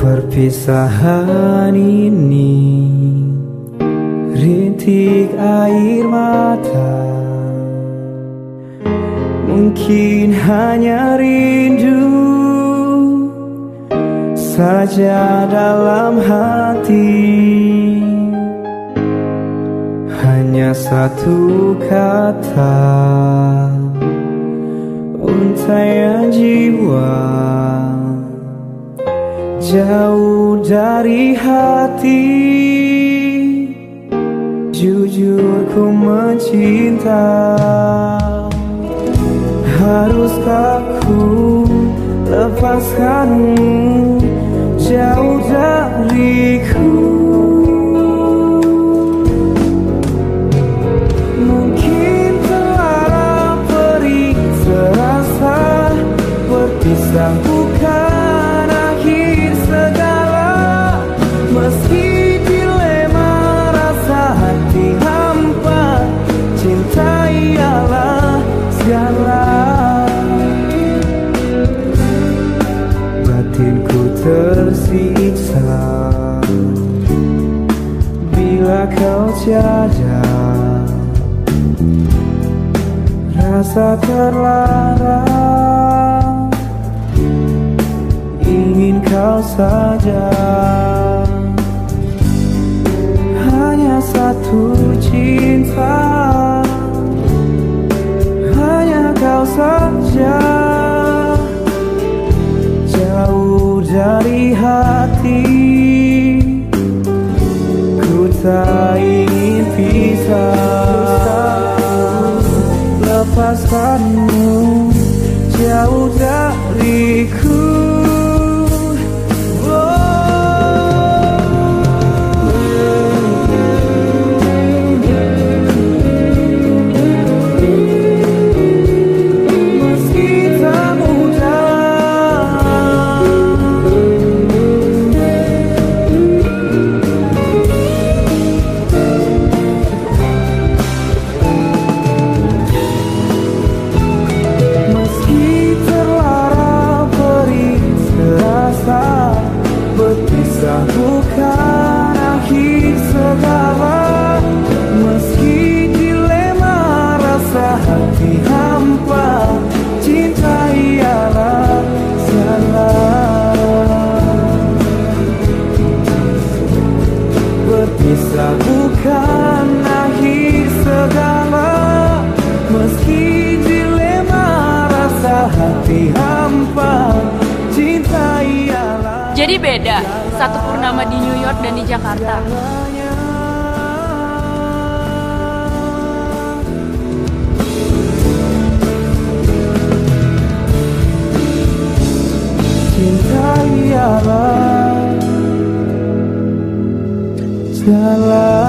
Perpisahan ini Rintik air mata. Mungkin hanya rindu Saja dalam hati. Hanya satu kata Untaian jiwa Jauh dari hati Jujur ku mencinta. Haruskah ku lepaskanmu ialah segala Batinku tersiksa. Bila kau tiada Rasa terlarang Ingin kau saja. Hanya satu cinta hati. Ku tak ingin pisah. Lepaskanmu. Jauh dariku hati hampa Cinta ialah salah Berpisah bukan akhir segala Meski dilema rasa hati hampa Cinta ialah Jadi beda, satu purnama di New York dan di Jakarta. Ialah segala